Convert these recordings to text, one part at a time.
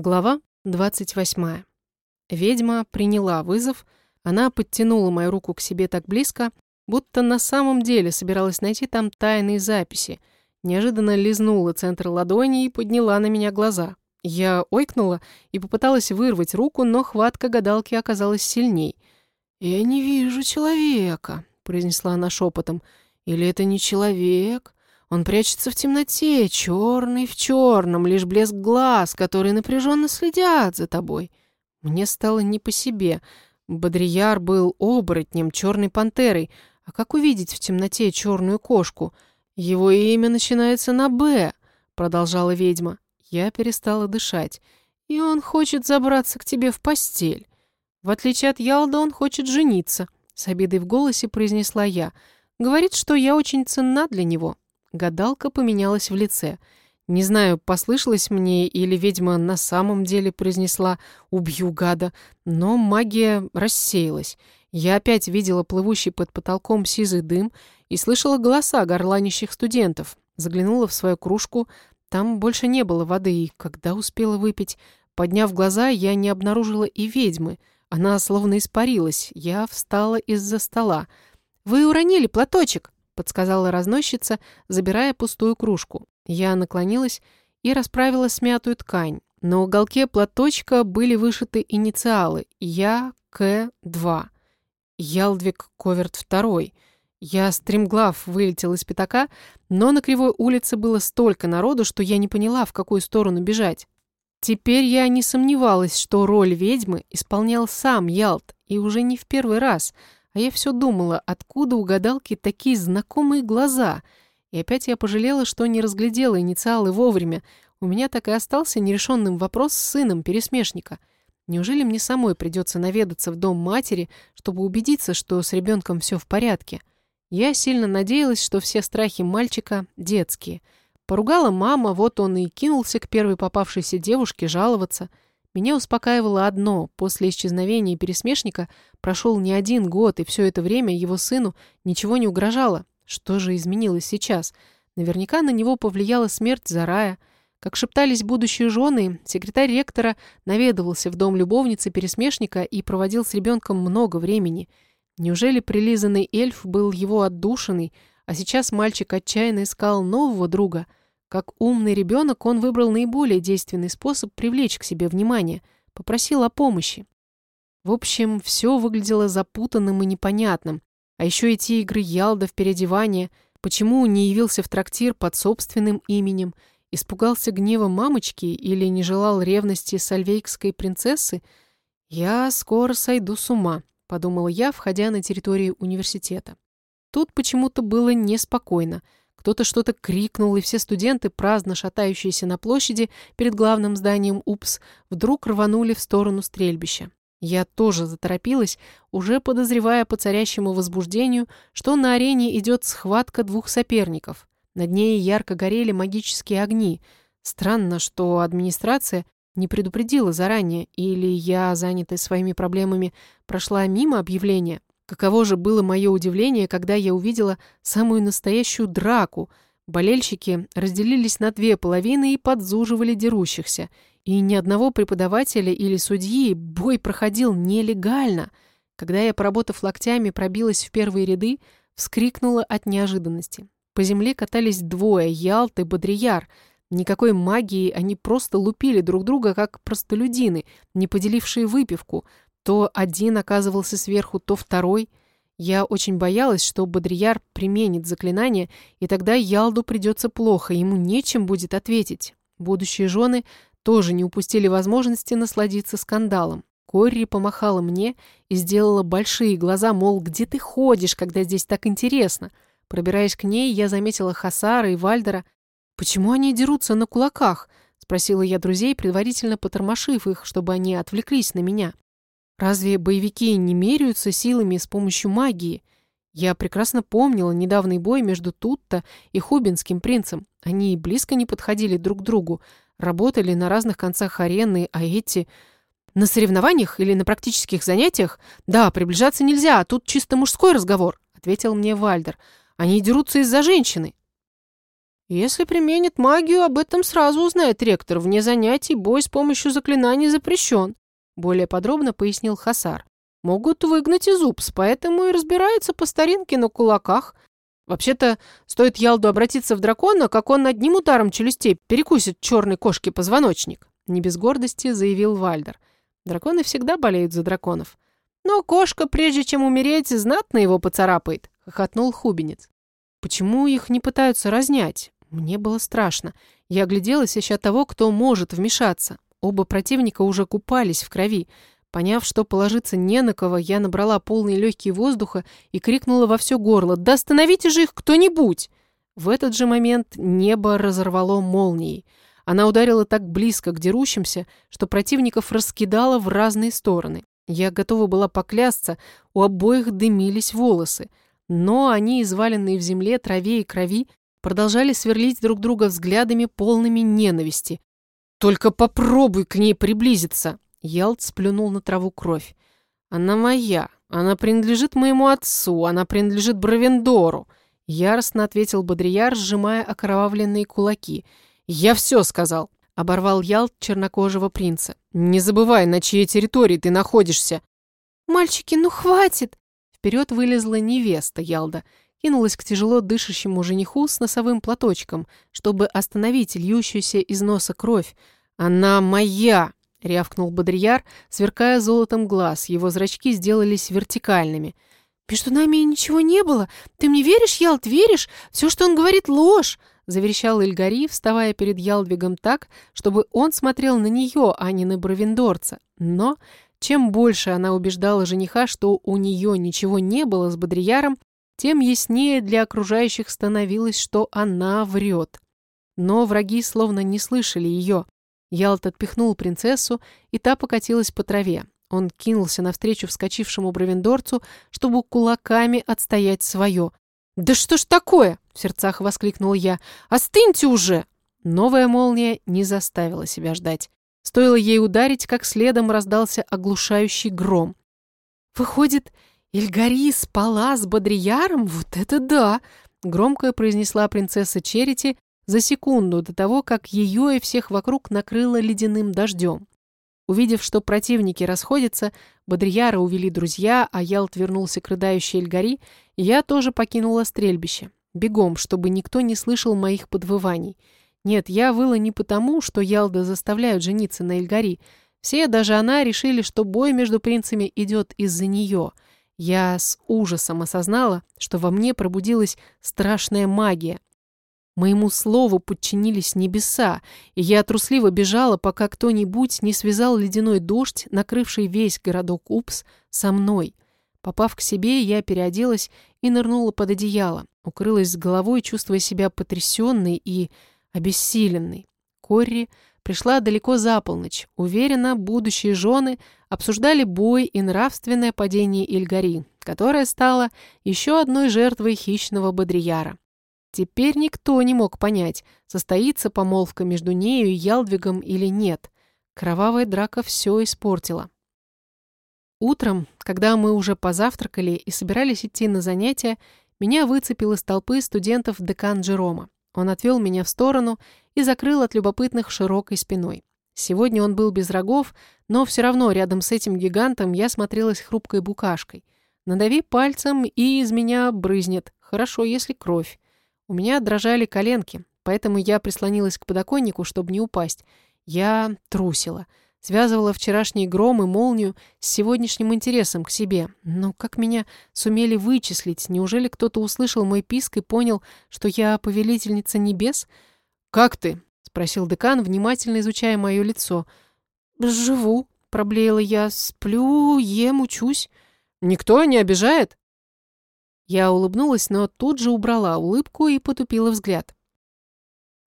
Глава 28. Ведьма приняла вызов, она подтянула мою руку к себе так близко, будто на самом деле собиралась найти там тайные записи, неожиданно лизнула центр ладони и подняла на меня глаза. Я ойкнула и попыталась вырвать руку, но хватка гадалки оказалась сильней. «Я не вижу человека», — произнесла она шепотом. «Или это не человек?» Он прячется в темноте, черный в черном, лишь блеск глаз, которые напряженно следят за тобой. Мне стало не по себе. Бодрияр был оборотнем, черной пантерой. А как увидеть в темноте черную кошку? Его имя начинается на «Б», продолжала ведьма. Я перестала дышать. И он хочет забраться к тебе в постель. В отличие от Ялда, он хочет жениться. С обидой в голосе произнесла я. Говорит, что я очень ценна для него. Гадалка поменялась в лице. Не знаю, послышалось мне или ведьма на самом деле произнесла «убью гада», но магия рассеялась. Я опять видела плывущий под потолком сизый дым и слышала голоса горланищих студентов. Заглянула в свою кружку, там больше не было воды, и когда успела выпить, подняв глаза, я не обнаружила и ведьмы. Она словно испарилась. Я встала из-за стола. «Вы уронили платочек!» Подсказала разносчица, забирая пустую кружку. Я наклонилась и расправила смятую ткань. На уголке платочка были вышиты инициалы «Я К-2». Ялдвиг Коверт второй. Я стремглав вылетел из пятака, но на кривой улице было столько народу, что я не поняла, в какую сторону бежать. Теперь я не сомневалась, что роль ведьмы исполнял сам Ялт, и уже не в первый раз — а я все думала, откуда у гадалки такие знакомые глаза. И опять я пожалела, что не разглядела инициалы вовремя. У меня так и остался нерешенным вопрос с сыном пересмешника. Неужели мне самой придется наведаться в дом матери, чтобы убедиться, что с ребенком все в порядке? Я сильно надеялась, что все страхи мальчика детские. Поругала мама, вот он и кинулся к первой попавшейся девушке жаловаться – меня успокаивало одно. После исчезновения пересмешника прошел не один год, и все это время его сыну ничего не угрожало. Что же изменилось сейчас? Наверняка на него повлияла смерть Зарая. Как шептались будущие жены, секретарь ректора наведывался в дом любовницы пересмешника и проводил с ребенком много времени. Неужели прилизанный эльф был его отдушиной, а сейчас мальчик отчаянно искал нового друга – как умный ребенок, он выбрал наиболее действенный способ привлечь к себе внимание, попросил о помощи. В общем, все выглядело запутанным и непонятным. А еще эти игры Ялда в переодевание, почему не явился в трактир под собственным именем, испугался гнева мамочки или не желал ревности сальвейкской принцессы, «Я скоро сойду с ума», — подумала я, входя на территорию университета. Тут почему-то было неспокойно — кто-то что-то крикнул, и все студенты, праздно шатающиеся на площади перед главным зданием УПС, вдруг рванули в сторону стрельбища. Я тоже заторопилась, уже подозревая по царящему возбуждению, что на арене идет схватка двух соперников. Над ней ярко горели магические огни. Странно, что администрация не предупредила заранее, или я, занятая своими проблемами, прошла мимо объявления. Каково же было мое удивление, когда я увидела самую настоящую драку. Болельщики разделились на две половины и подзуживали дерущихся. И ни одного преподавателя или судьи бой проходил нелегально. Когда я, поработав локтями, пробилась в первые ряды, вскрикнула от неожиданности. По земле катались двое, Ялт и Бодрияр. Никакой магии, они просто лупили друг друга, как простолюдины, не поделившие выпивку — то один оказывался сверху, то второй. Я очень боялась, что Бодрияр применит заклинание, и тогда Ялду придется плохо, ему нечем будет ответить. Будущие жены тоже не упустили возможности насладиться скандалом. Корри помахала мне и сделала большие глаза, мол, где ты ходишь, когда здесь так интересно? Пробираясь к ней, я заметила Хасара и Вальдера. «Почему они дерутся на кулаках?» — спросила я друзей, предварительно потормошив их, чтобы они отвлеклись на меня. Разве боевики не меряются силами с помощью магии? Я прекрасно помнила недавний бой между Тутто и Хубинским принцем. Они близко не подходили друг к другу, работали на разных концах арены, а эти... На соревнованиях или на практических занятиях? Да, приближаться нельзя, а тут чисто мужской разговор, ответил мне Вальдер. Они дерутся из-за женщины. Если применит магию, об этом сразу узнает ректор. Вне занятий бой с помощью заклинаний запрещен. Более подробно пояснил Хасар. Могут выгнать из УПС, поэтому и разбираются по старинке на кулаках. Вообще-то, стоит Ялду обратиться в дракона, как он одним ударом челюстей перекусит черной кошке позвоночник. Не без гордости заявил Вальдер. Драконы всегда болеют за драконов. Но кошка, прежде чем умереть, знатно его поцарапает, хохотнул Хубинец. Почему их не пытаются разнять? Мне было страшно. Я огляделась, ища того, кто может вмешаться. Оба противника уже купались в крови. Поняв, что положиться не на кого, я набрала полные легкие воздуха и крикнула во все горло «Да остановите же их кто-нибудь!» В этот же момент небо разорвало молнией. Она ударила так близко к дерущимся, что противников раскидала в разные стороны. Я готова была поклясться, у обоих дымились волосы. Но они, изваленные в земле, траве и крови, продолжали сверлить друг друга взглядами, полными ненависти. «Только попробуй к ней приблизиться!» Ялт сплюнул на траву кровь. «Она моя. Она принадлежит моему отцу. Она принадлежит Бравендору!» Яростно ответил Бодрияр, сжимая окровавленные кулаки. «Я все сказал!» Оборвал Ялт чернокожего принца. «Не забывай, на чьей территории ты находишься!» «Мальчики, ну хватит!» Вперед вылезла невеста Ялда кинулась к тяжело дышащему жениху с носовым платочком, чтобы остановить льющуюся из носа кровь. «Она моя!» — рявкнул Бодрияр, сверкая золотом глаз. Его зрачки сделались вертикальными. «Между нами ничего не было. Ты мне веришь, Ялт, веришь? Все, что он говорит, ложь!» — заверещал Эльгари, вставая перед Ялдвигом так, чтобы он смотрел на нее, а не на Бравендорца. Но чем больше она убеждала жениха, что у нее ничего не было с Бодрияром, тем яснее для окружающих становилось, что она врет. Но враги словно не слышали ее. Ялт отпихнул принцессу, и та покатилась по траве. Он кинулся навстречу вскочившему бровендорцу, чтобы кулаками отстоять свое. «Да что ж такое?» — в сердцах воскликнул я. «Остыньте уже!» Новая молния не заставила себя ждать. Стоило ей ударить, как следом раздался оглушающий гром. «Выходит, «Ильгари спала с Бодрияром? Вот это да!» Громко произнесла принцесса Черити за секунду до того, как ее и всех вокруг накрыло ледяным дождем. Увидев, что противники расходятся, Бодрияра увели друзья, а Ялт вернулся к рыдающей Эльгари, я тоже покинула стрельбище. Бегом, чтобы никто не слышал моих подвываний. Нет, я выла не потому, что Ялда заставляют жениться на Эльгари. Все, даже она, решили, что бой между принцами идет из-за нее — я с ужасом осознала, что во мне пробудилась страшная магия. Моему слову подчинились небеса, и я трусливо бежала, пока кто-нибудь не связал ледяной дождь, накрывший весь городок Упс, со мной. Попав к себе, я переоделась и нырнула под одеяло, укрылась с головой, чувствуя себя потрясенной и обессиленной. Корри пришла далеко за полночь. Уверена, будущие жены обсуждали бой и нравственное падение Ильгари, которая стала еще одной жертвой хищного бодрияра. Теперь никто не мог понять, состоится помолвка между нею и Ялдвигом или нет. Кровавая драка все испортила. Утром, когда мы уже позавтракали и собирались идти на занятия, меня выцепил из толпы студентов декан Джерома. Он отвел меня в сторону и закрыл от любопытных широкой спиной. Сегодня он был без рогов, но все равно рядом с этим гигантом я смотрелась хрупкой букашкой. Надави пальцем, и из меня брызнет. Хорошо, если кровь. У меня дрожали коленки, поэтому я прислонилась к подоконнику, чтобы не упасть. Я трусила. Связывала вчерашний гром и молнию с сегодняшним интересом к себе. Но как меня сумели вычислить? Неужели кто-то услышал мой писк и понял, что я повелительница небес? «Как ты?» — спросил декан, внимательно изучая мое лицо. «Живу», — проблеяла я, — «сплю, ем, учусь». «Никто не обижает?» Я улыбнулась, но тут же убрала улыбку и потупила взгляд.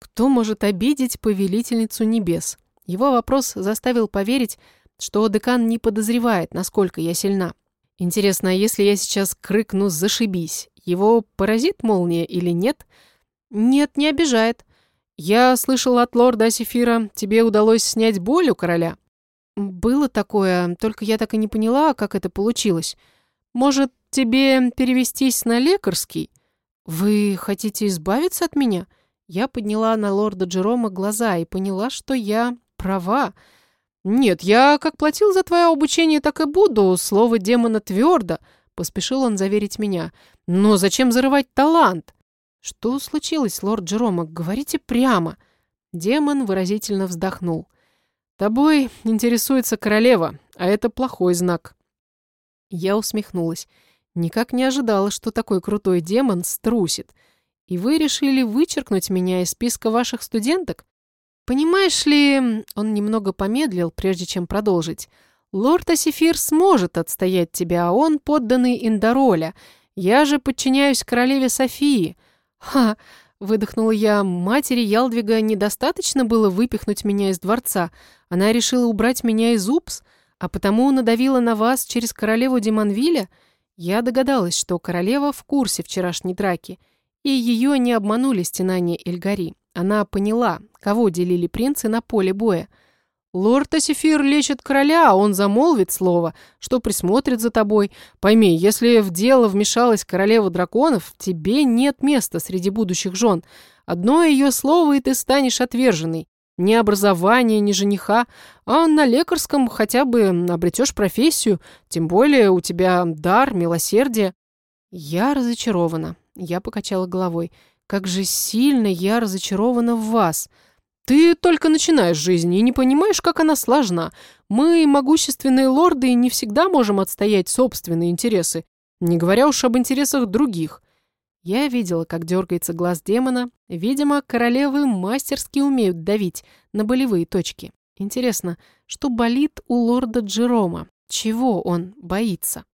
Кто может обидеть повелительницу небес? Его вопрос заставил поверить, что декан не подозревает, насколько я сильна. Интересно, а если я сейчас крикну «зашибись», его поразит молния или нет? Нет, не обижает. «Я слышал от лорда Асифира, тебе удалось снять боль у короля?» «Было такое, только я так и не поняла, как это получилось. Может, тебе перевестись на лекарский? Вы хотите избавиться от меня?» Я подняла на лорда Джерома глаза и поняла, что я права. «Нет, я как платил за твое обучение, так и буду. Слово демона твердо», — поспешил он заверить меня. «Но зачем зарывать талант?» «Что случилось, лорд Джерома? Говорите прямо». Демон выразительно вздохнул. «Тобой интересуется королева, а это плохой знак». Я усмехнулась. Никак не ожидала, что такой крутой демон струсит. И вы решили вычеркнуть меня из списка ваших студенток? Понимаешь ли, он немного помедлил, прежде чем продолжить. Лорд Асифир сможет отстоять тебя, а он подданный Индороля. Я же подчиняюсь королеве Софии. Ха, выдохнула я. Матери Ялдвига недостаточно было выпихнуть меня из дворца. Она решила убрать меня из УПС, а потому надавила на вас через королеву Демонвиля. Я догадалась, что королева в курсе вчерашней драки, и ее не обманули стенания Эльгари. Она поняла, кого делили принцы на поле боя. «Лорд Асифир лечит короля, а он замолвит слово, что присмотрит за тобой. Пойми, если в дело вмешалась королева драконов, тебе нет места среди будущих жен. Одно ее слово, и ты станешь отверженной. Ни образования, ни жениха, а на лекарском хотя бы обретешь профессию, тем более у тебя дар, милосердие». Я разочарована. Я покачала головой. Как же сильно я разочарована в вас. Ты только начинаешь жизнь и не понимаешь, как она сложна. Мы, могущественные лорды, не всегда можем отстоять собственные интересы, не говоря уж об интересах других. Я видела, как дергается глаз демона. Видимо, королевы мастерски умеют давить на болевые точки. Интересно, что болит у лорда Джерома? Чего он боится?